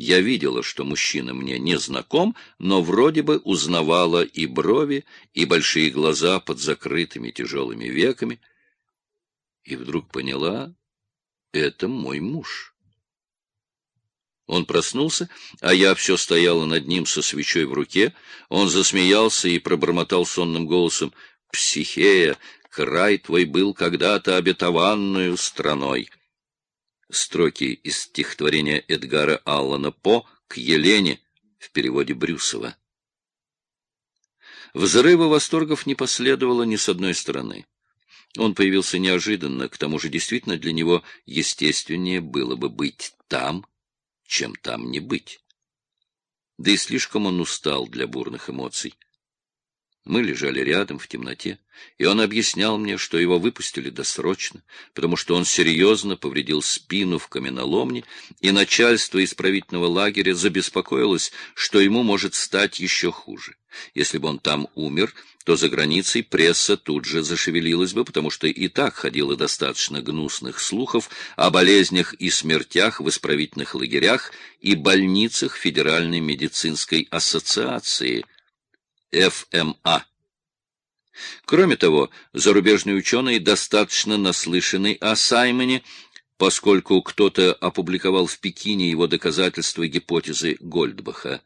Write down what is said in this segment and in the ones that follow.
Я видела, что мужчина мне не знаком, но вроде бы узнавала и брови, и большие глаза под закрытыми тяжелыми веками. И вдруг поняла — это мой муж. Он проснулся, а я все стояла над ним со свечой в руке. Он засмеялся и пробормотал сонным голосом «Психея, край твой был когда-то обетованную страной». Строки из стихотворения Эдгара Аллана По «К Елене» в переводе Брюсова. Взрыва восторгов не последовало ни с одной стороны. Он появился неожиданно, к тому же действительно для него естественнее было бы быть там, чем там не быть. Да и слишком он устал для бурных эмоций. Мы лежали рядом в темноте, и он объяснял мне, что его выпустили досрочно, потому что он серьезно повредил спину в каменоломне, и начальство исправительного лагеря забеспокоилось, что ему может стать еще хуже. Если бы он там умер, то за границей пресса тут же зашевелилась бы, потому что и так ходило достаточно гнусных слухов о болезнях и смертях в исправительных лагерях и больницах Федеральной медицинской ассоциации – ФМА. Кроме того, зарубежные ученые достаточно наслышаны о Саймоне, поскольку кто-то опубликовал в Пекине его доказательства гипотезы Гольдбаха.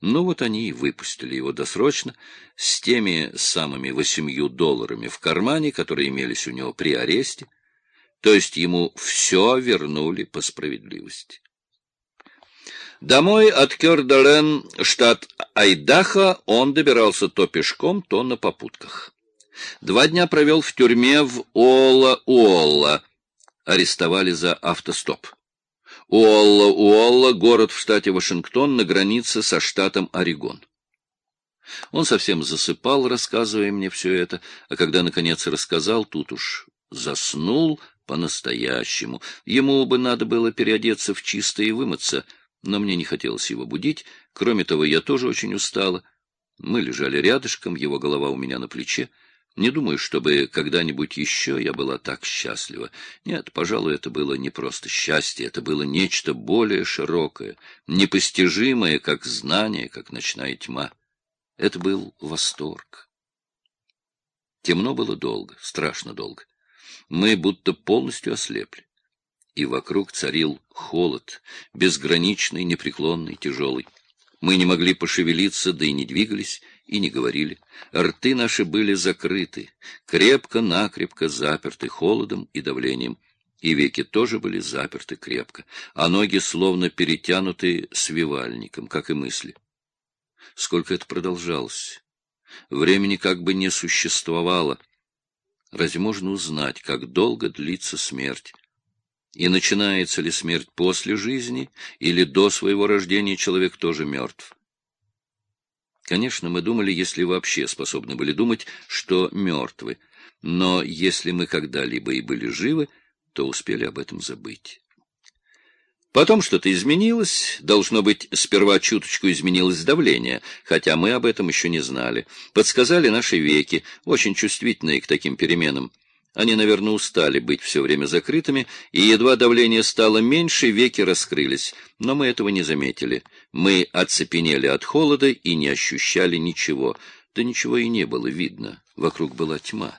Ну вот они и выпустили его досрочно, с теми самыми восемью долларами в кармане, которые имелись у него при аресте, то есть ему все вернули по справедливости. Домой от Кёрдален, штат Айдахо, он добирался то пешком, то на попутках. Два дня провел в тюрьме в Уолла-Уолла. Арестовали за автостоп. Уолла-Уолла — город в штате Вашингтон на границе со штатом Орегон. Он совсем засыпал, рассказывая мне все это, а когда, наконец, рассказал, тут уж заснул по-настоящему. Ему бы надо было переодеться в чисто и вымыться — но мне не хотелось его будить. Кроме того, я тоже очень устала. Мы лежали рядышком, его голова у меня на плече. Не думаю, чтобы когда-нибудь еще я была так счастлива. Нет, пожалуй, это было не просто счастье, это было нечто более широкое, непостижимое, как знание, как ночная тьма. Это был восторг. Темно было долго, страшно долго. Мы будто полностью ослепли и вокруг царил холод, безграничный, непреклонный, тяжелый. Мы не могли пошевелиться, да и не двигались, и не говорили. Рты наши были закрыты, крепко-накрепко заперты холодом и давлением, и веки тоже были заперты крепко, а ноги словно перетянуты свивальником, как и мысли. Сколько это продолжалось? Времени как бы не существовало. Разве можно узнать, как долго длится смерть? И начинается ли смерть после жизни или до своего рождения человек тоже мертв? Конечно, мы думали, если вообще способны были думать, что мертвы, но если мы когда-либо и были живы, то успели об этом забыть. Потом что-то изменилось, должно быть, сперва чуточку изменилось давление, хотя мы об этом еще не знали. Подсказали наши веки, очень чувствительные к таким переменам. Они, наверное, устали быть все время закрытыми, и едва давление стало меньше, веки раскрылись. Но мы этого не заметили. Мы оцепенели от холода и не ощущали ничего. Да ничего и не было видно. Вокруг была тьма.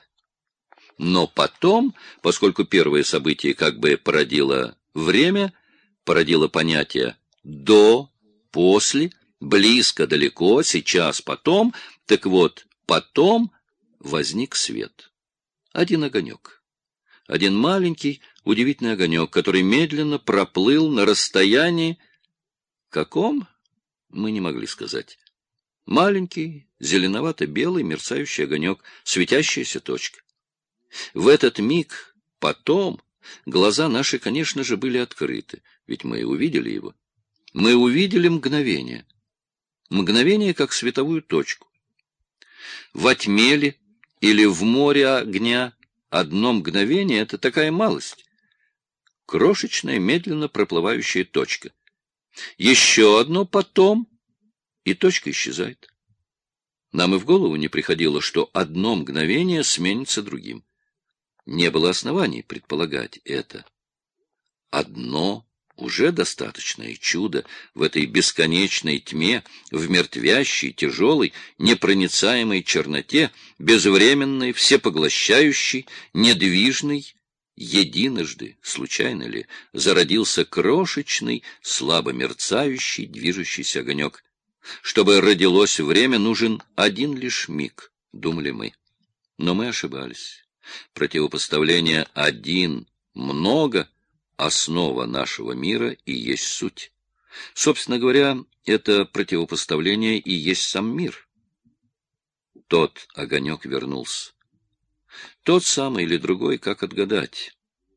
Но потом, поскольку первое событие как бы породило время, породило понятие «до», «после», «близко», «далеко», «сейчас», «потом», так вот, потом возник свет. Один огонек. Один маленький, удивительный огонек, который медленно проплыл на расстоянии... Каком? Мы не могли сказать. Маленький, зеленовато-белый, мерцающий огонек, светящаяся точка. В этот миг, потом, глаза наши, конечно же, были открыты, ведь мы и увидели его. Мы увидели мгновение. Мгновение, как световую точку. Во тьме ли, или в море огня одно мгновение — это такая малость. Крошечная, медленно проплывающая точка. Еще одно потом, и точка исчезает. Нам и в голову не приходило, что одно мгновение сменится другим. Не было оснований предполагать это. Одно уже достаточное чудо в этой бесконечной тьме, в мертвящей, тяжелой, непроницаемой черноте, безвременной, всепоглощающей, недвижной, единожды, случайно ли, зародился крошечный, слабо мерцающий, движущийся огонек. Чтобы родилось время, нужен один лишь миг, думали мы. Но мы ошибались. Противопоставление «один» — много — основа нашего мира и есть суть. Собственно говоря, это противопоставление и есть сам мир. Тот огонек вернулся. Тот самый или другой, как отгадать?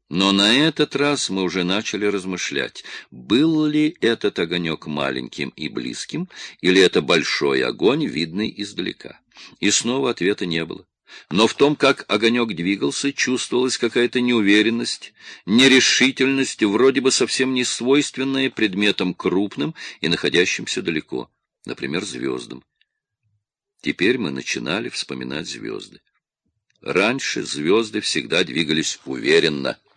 Но на этот раз мы уже начали размышлять, был ли этот огонек маленьким и близким, или это большой огонь, видный издалека. И снова ответа не было. Но в том, как огонек двигался, чувствовалась какая-то неуверенность, нерешительность, вроде бы совсем не свойственная предметам крупным и находящимся далеко, например, звездам. Теперь мы начинали вспоминать звезды. Раньше звезды всегда двигались уверенно —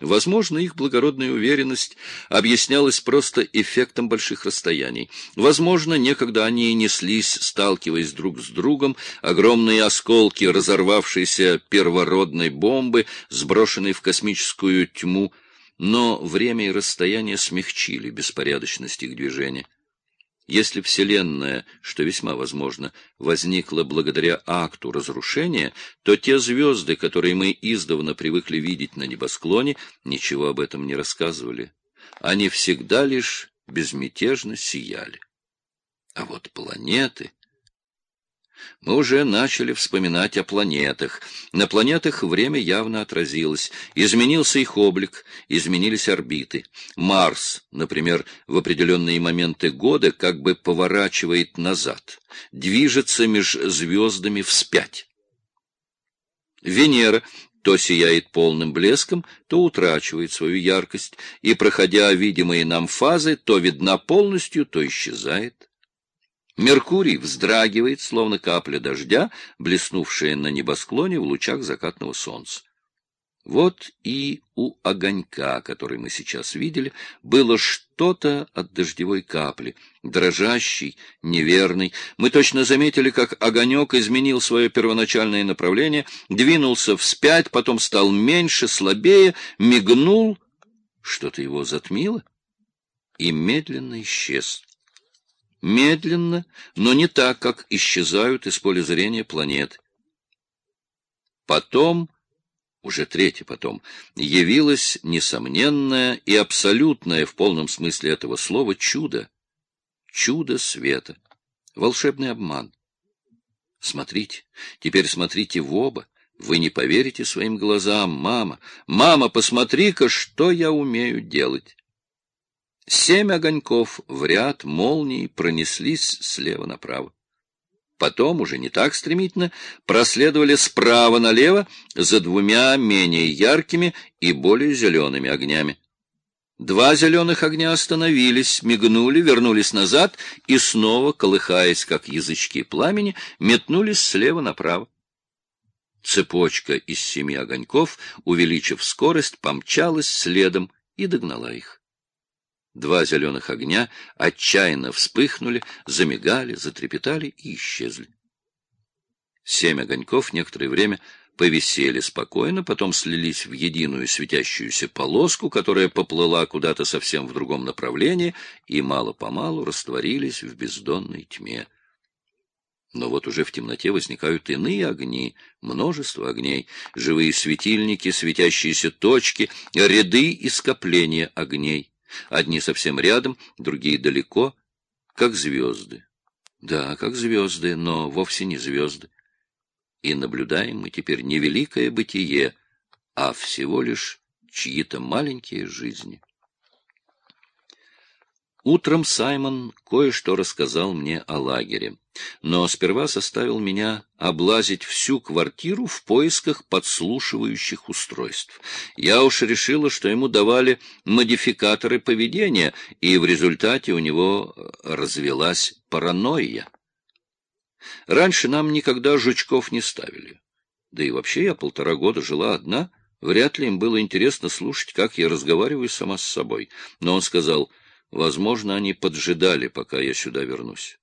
Возможно, их благородная уверенность объяснялась просто эффектом больших расстояний. Возможно, некогда они неслись, сталкиваясь друг с другом, огромные осколки разорвавшейся первородной бомбы, сброшенной в космическую тьму, но время и расстояние смягчили беспорядочность их движения. Если Вселенная, что весьма возможно, возникла благодаря акту разрушения, то те звезды, которые мы издавна привыкли видеть на небосклоне, ничего об этом не рассказывали. Они всегда лишь безмятежно сияли. А вот планеты... Мы уже начали вспоминать о планетах. На планетах время явно отразилось. Изменился их облик, изменились орбиты. Марс, например, в определенные моменты года как бы поворачивает назад, движется меж звездами вспять. Венера то сияет полным блеском, то утрачивает свою яркость, и, проходя видимые нам фазы, то видна полностью, то исчезает. Меркурий вздрагивает, словно капля дождя, блеснувшая на небосклоне в лучах закатного солнца. Вот и у огонька, который мы сейчас видели, было что-то от дождевой капли, дрожащий, неверный. Мы точно заметили, как огонек изменил свое первоначальное направление, двинулся вспять, потом стал меньше, слабее, мигнул, что-то его затмило и медленно исчез медленно, но не так, как исчезают из поля зрения планеты. Потом, уже третий потом, явилось несомненное и абсолютное в полном смысле этого слова чудо. Чудо света. Волшебный обман. Смотрите, теперь смотрите в оба. Вы не поверите своим глазам, мама. Мама, посмотри-ка, что я умею делать. Семь огоньков в ряд молний пронеслись слева направо. Потом, уже не так стремительно, проследовали справа налево за двумя менее яркими и более зелеными огнями. Два зеленых огня остановились, мигнули, вернулись назад и снова, колыхаясь, как язычки пламени, метнулись слева направо. Цепочка из семи огоньков, увеличив скорость, помчалась следом и догнала их. Два зеленых огня отчаянно вспыхнули, замигали, затрепетали и исчезли. Семь огоньков некоторое время повисели спокойно, потом слились в единую светящуюся полоску, которая поплыла куда-то совсем в другом направлении, и мало-помалу растворились в бездонной тьме. Но вот уже в темноте возникают иные огни, множество огней, живые светильники, светящиеся точки, ряды и скопления огней. Одни совсем рядом, другие далеко, как звезды. Да, как звезды, но вовсе не звезды. И наблюдаем мы теперь не великое бытие, а всего лишь чьи-то маленькие жизни. Утром Саймон кое-что рассказал мне о лагере, но сперва заставил меня облазить всю квартиру в поисках подслушивающих устройств. Я уж решила, что ему давали модификаторы поведения, и в результате у него развелась паранойя. Раньше нам никогда жучков не ставили. Да и вообще я полтора года жила одна — Вряд ли им было интересно слушать, как я разговариваю сама с собой. Но он сказал, возможно, они поджидали, пока я сюда вернусь.